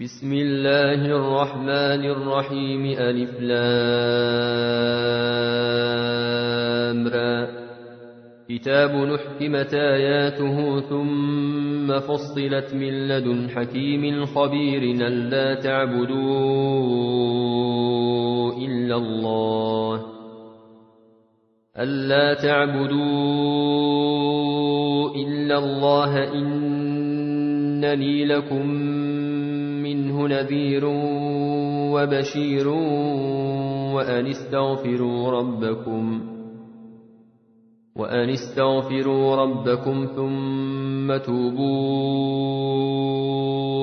بسم الله الرحمن الرحيم. ألف لام را. كتاب نحكمت آياته ثم فصلت من لدن حكيم خبير ألا تعبدوا إلا الله. ألا تعبدوا إلا الله. إنني لكم نذير وبشير وأن استغفروا ربكم وأن استغفروا ربكم ثم توبوا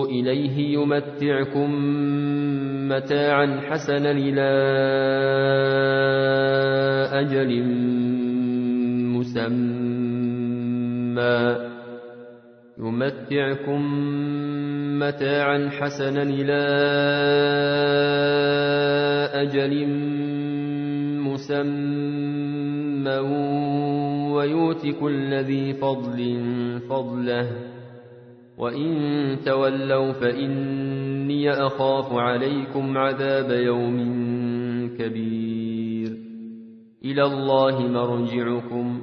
إليه يمتعكم متاعا حسنا إلى أجل مسمى. يمتعكم متاعا حسنا إلى أجل مسمى ويؤت كل ذي فضل فضله. وإن تولوا فإني أخاف عليكم عذاب يوم كبير. إلى الله مرجعكم.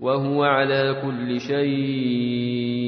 وهو على كل شيء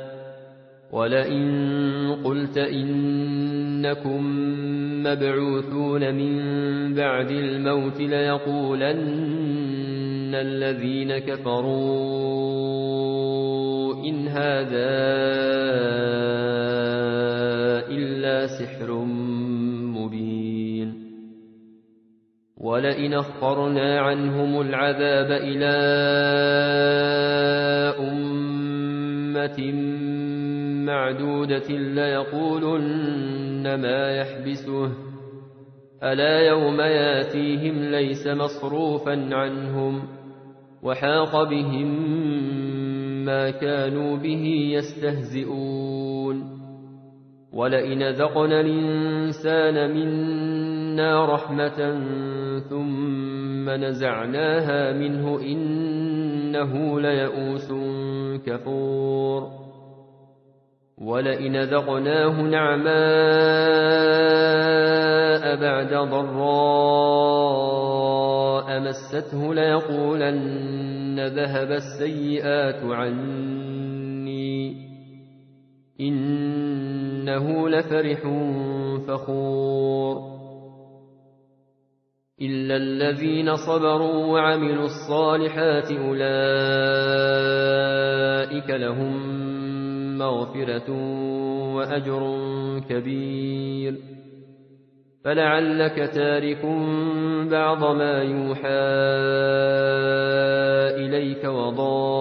ولئن قلت إنكم مبعوثون من بعد الموت ليقولن الذين كفروا إن هذا إلا سحر مبين. ولئن أخرنا عنهم العذاب إلى أمة معدودة ليقولن ما يحبسه. ألا يوم ياتيهم ليس مصروفا عنهم وحاق بهم ما كانوا به يستهزئون. ولئن ذقنا الإنسان منا رحمة ثم نزعناها منه إنه ليئوس كفور. ولئن ذقناه نعماء بعد ضراء مسته ليقولن ذهب السيئات عني إنه لفرح فخور إلا الذين صبروا وعملوا الصالحات أولئك لهم مغفرة وأجر كبير. فلعلك تارك بعض ما يوحى إليك وضائق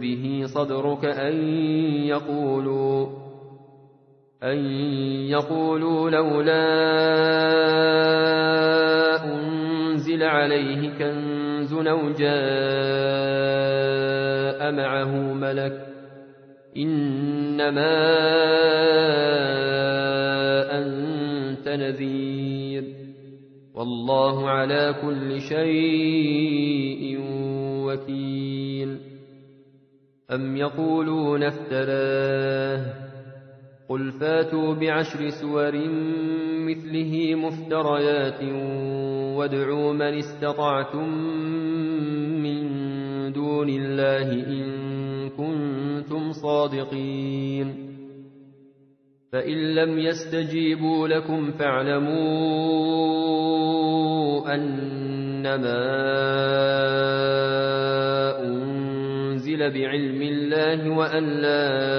به صدرك أن يقولوا أن يقولوا لولا أنزل عليه كنز أو معه ملك إنما أنت نذير والله على كل شيء وكيل أم يقولون افتراه قل فاتوا بعشر سور مثله مفتريات وادعوا من استطعتم من دون الله إن كنتم صادقين فإن لم يستجيبوا لكم فاعلموا أنما أنزل بعلم الله وأن لا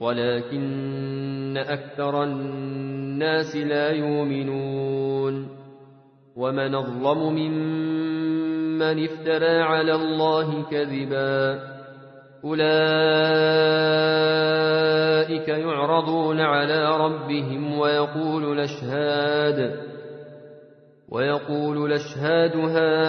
ولكن أكثر الناس لا يؤمنون. ومن أظلم ممن افترى على الله كذبا. أولئك يعرضون على ربهم ويقول الأشهاد ويقول الأشهاد هؤلاء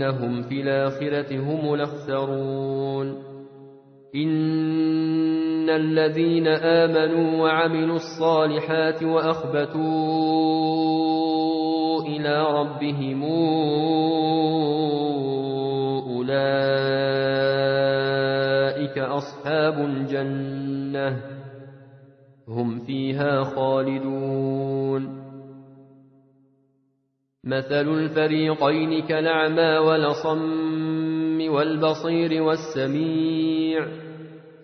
أنهم في الآخرة هم الأخسرون. إن الذين آمنوا وعملوا الصالحات وأخبتوا إلى ربهم أولئك أصحاب الجنة. هم فيها خالدون. مثل الفريقين كالأعمى والصم والبصير والسميع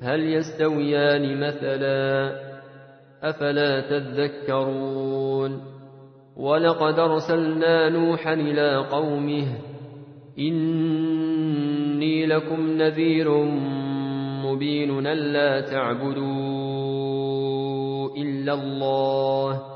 هل يستويان مثلا أفلا تذكرون ولقد أرسلنا نوحا إلى قومه إني لكم نذير مبين ألا تعبدوا إلا الله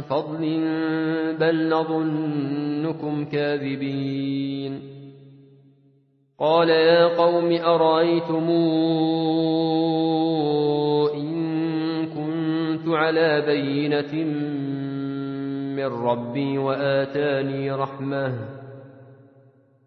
فضل بل نظنكم كاذبين. قال يا قوم أرأيتم إن كنت على بينة من ربي وآتاني رحمة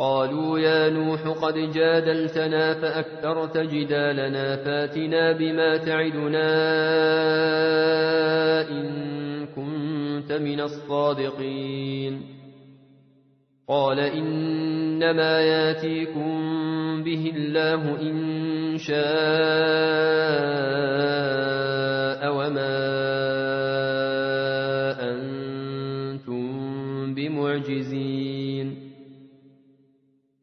قالوا يا نوح قد جادلتنا فأكثرت جدالنا فاتنا بما تعدنا إن كنت من الصادقين. قال إنما ياتيكم به الله إن شاء وما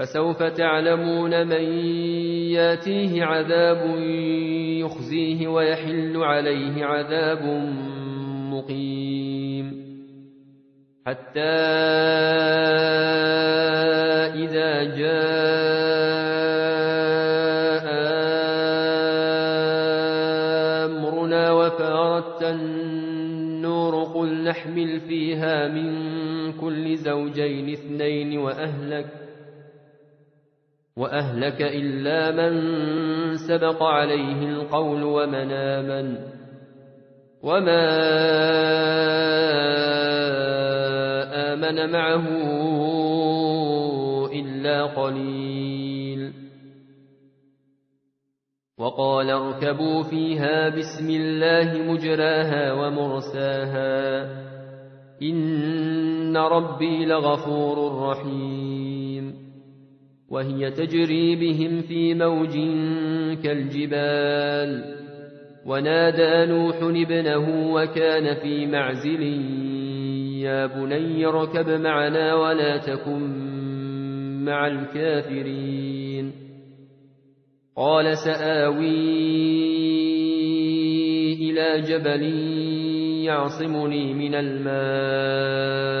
فسوف تعلمون من ياتيه عذاب يخزيه ويحل عليه عذاب مقيم. حتى إذا جاء أمرنا وفارت النور قل نحمل فيها من كل زوجين اثنين وأهلك وأهلك إلا من سبق عليه القول ومن آمن وما آمن معه إلا قليل وقال اركبوا فيها بسم الله مجراها ومرساها إن ربي لغفور رحيم وهي تجري بهم في موج كالجبال. ونادى نوح ابنه وكان في معزل يا بني اركب معنا ولا تكن مع الكافرين. قال سآوي إلى جبل يعصمني من الماء.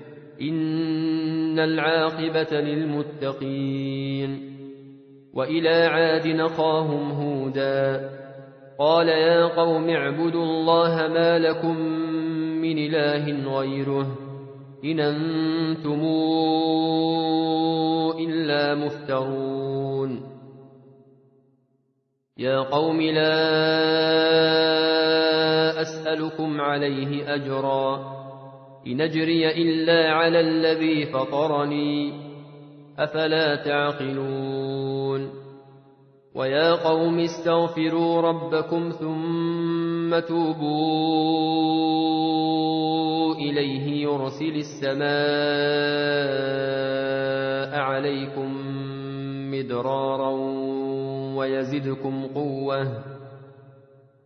إن العاقبة للمتقين وإلى عاد نخاهم هودا قال يا قوم اعبدوا الله ما لكم من إله غيره إن أنتم إلا مفترون يا قوم لا أسألكم عليه أجرا إن أجري إلا على الذي فطرني. أفلا تعقلون؟ ويا قوم استغفروا ربكم ثم توبوا إليه يرسل السماء عليكم مدرارا ويزدكم قوة.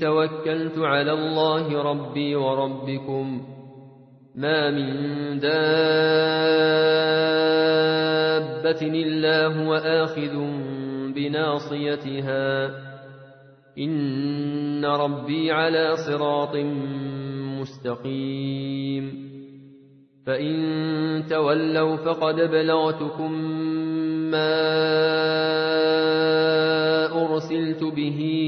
توكلت على الله ربي وربكم. ما من دابة إلا هو آخذ بناصيتها. إن ربي على صراط مستقيم. فإن تولوا فقد بلغتكم ما أرسلت به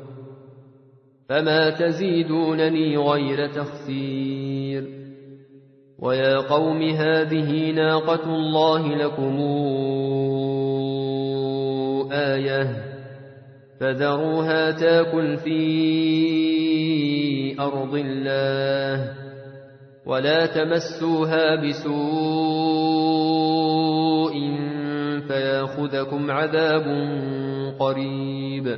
فما تزيدونني غير تخسير ويا قوم هذه ناقة الله لكم آية فذروها تاكل في أرض الله ولا تمسوها بسوء فياخذكم عذاب قريب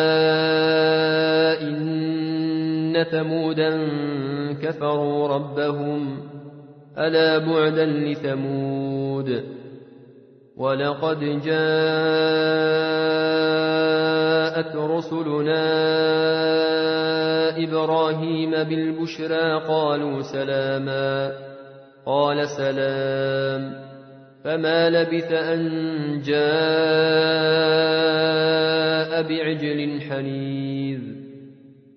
ثمودا كفروا ربهم ألا بعدا لثمود ولقد جاءت رسلنا إبراهيم بالبشرى قالوا سلاما قال سلام فما لبث أن جاء بعجل حنيذ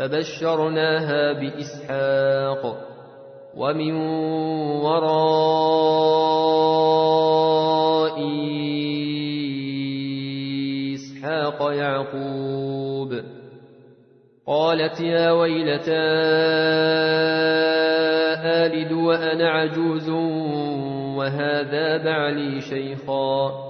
فبشرناها بإسحاق ومن وراء إسحاق يعقوب قالت يا ويلتى آلد وأنا عجوز وهذا بعلي شيخا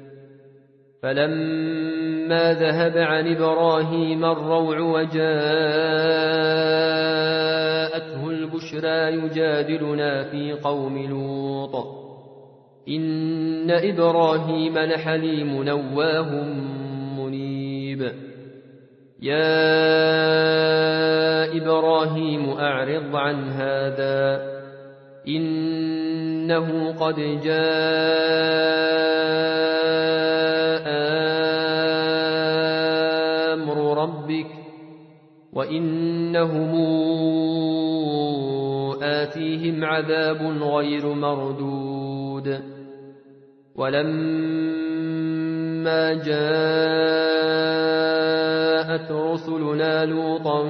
فلما ذهب عن إبراهيم الروع وجاءته البشرى يجادلنا في قوم لوط. إن إبراهيم لحليم نواه منيب. يا إبراهيم أعرض عن هذا. إنه قد جاء أمر ربك وإنهم آتيهم عذاب غير مردود. ولما جاءت رسلنا لوطا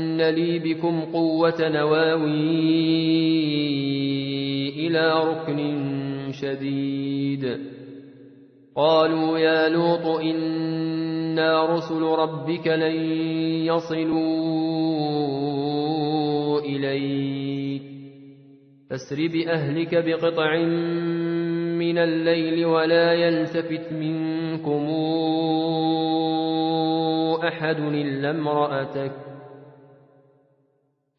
لي بكم قوة نواوي إلى ركن شديد قالوا يا لوط إنا رسل ربك لن يصلوا إليك فاسر بأهلك بقطع من الليل ولا يلتفت منكم أحد إلا امرأتك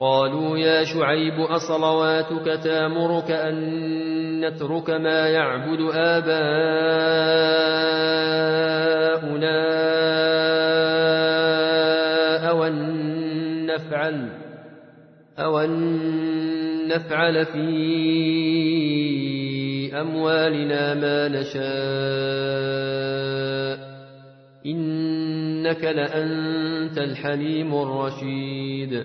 قالوا يا شعيب أصلواتك تامرك أن نترك ما يعبد آباؤنا أو نفعل أو نفعل في أموالنا ما نشاء. إنك لأنت الحليم الرشيد.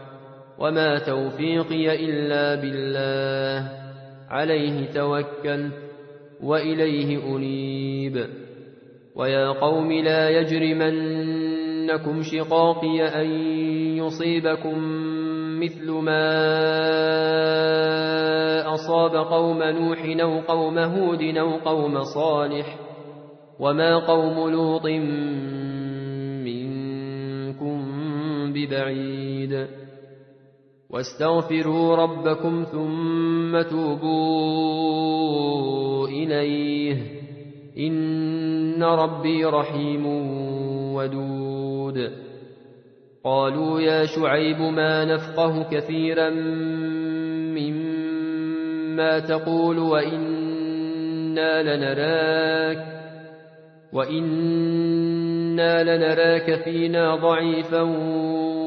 وما توفيقي إلا بالله. عليه توكلت وإليه أنيب. ويا قوم لا يجرمنكم شقاقي أن يصيبكم مثل ما أصاب قوم نوح أو قوم هود أو قوم صالح وما قوم لوط منكم ببعيد. واستغفروا ربكم ثم توبوا إليه. إن ربي رحيم ودود. قالوا يا شعيب ما نفقه كثيرا مما تقول وإنا لنراك وإنا لنراك فينا ضعيفا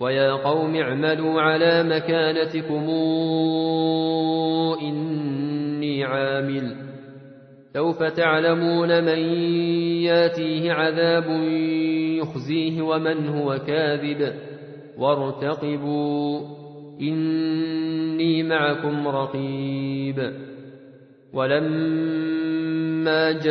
ويا قوم اعملوا على مكانتكم إني عامل. سوف تعلمون من ياتيه عذاب يخزيه ومن هو كاذب. وارتقبوا إني معكم رقيب. ولما جاء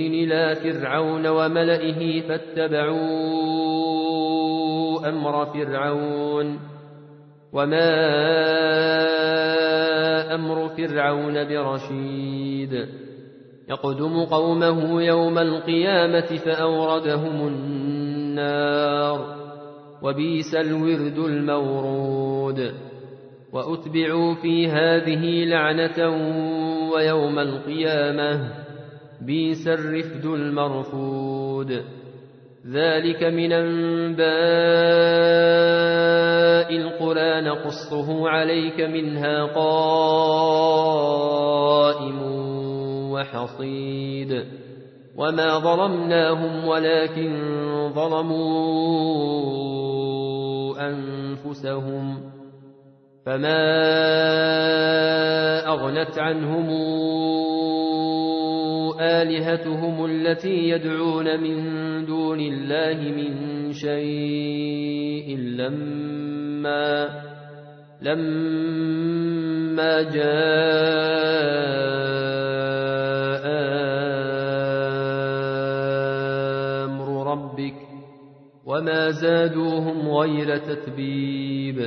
إلى فرعون وملئه فاتبعوا أمر فرعون وما أمر فرعون برشيد يقدم قومه يوم القيامة فأوردهم النار وبيس الورد المورود وأتبعوا في هذه لعنة ويوم القيامة بيس الرفد المرفود ذلك من أنباء القرى نقصه عليك منها قائم وحصيد وما ظلمناهم ولكن ظلموا أنفسهم فما أغنت عنهم آلهتهم التي يدعون من دون الله من شيء لما لما جاء أمر ربك وما زادوهم غير تتبيب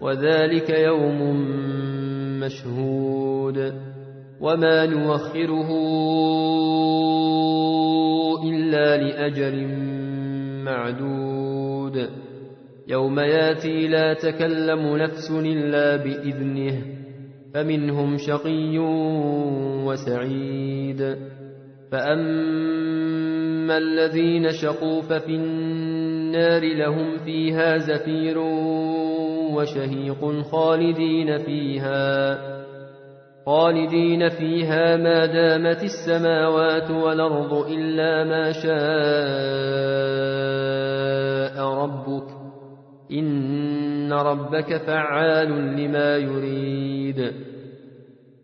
وذلك يوم مشهود وما نوخره إلا لأجل معدود يوم ياتي لا تكلم نفس إلا بإذنه فمنهم شقي وسعيد فأما الذين شقوا ففي النار لهم فيها زفير وشهيق خالدين فيها خالدين فيها ما دامت السماوات والأرض إلا ما شاء ربك إن ربك فعال لما يريد.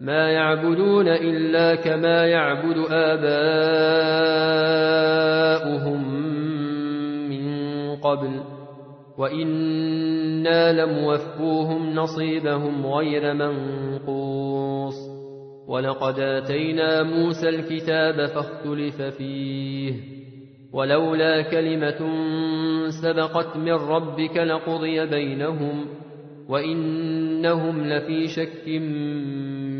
ما يعبدون إلا كما يعبد آباؤهم من قبل وإنا لموفوهم نصيبهم غير منقوص. ولقد آتينا موسى الكتاب فاختلف فيه ولولا كلمة سبقت من ربك لقضي بينهم وإنهم لفي شك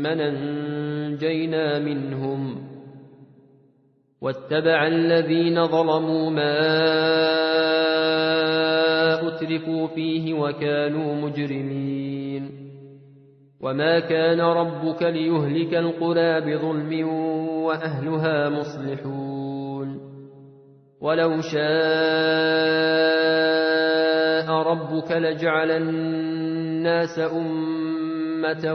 ممن أنجينا منهم واتبع الذين ظلموا ما أترفوا فيه وكانوا مجرمين وما كان ربك ليهلك القرى بظلم وأهلها مصلحون ولو شاء ربك لجعل الناس أمة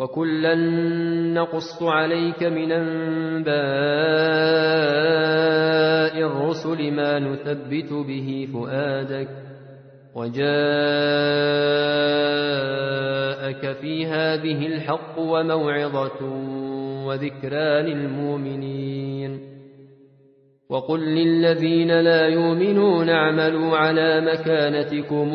وكلا نقص عليك من أنباء الرسل ما نثبت به فؤادك وجاءك في هذه الحق وموعظة وذكرى للمؤمنين وقل للذين لا يؤمنون اعملوا على مكانتكم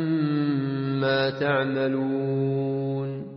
تعملون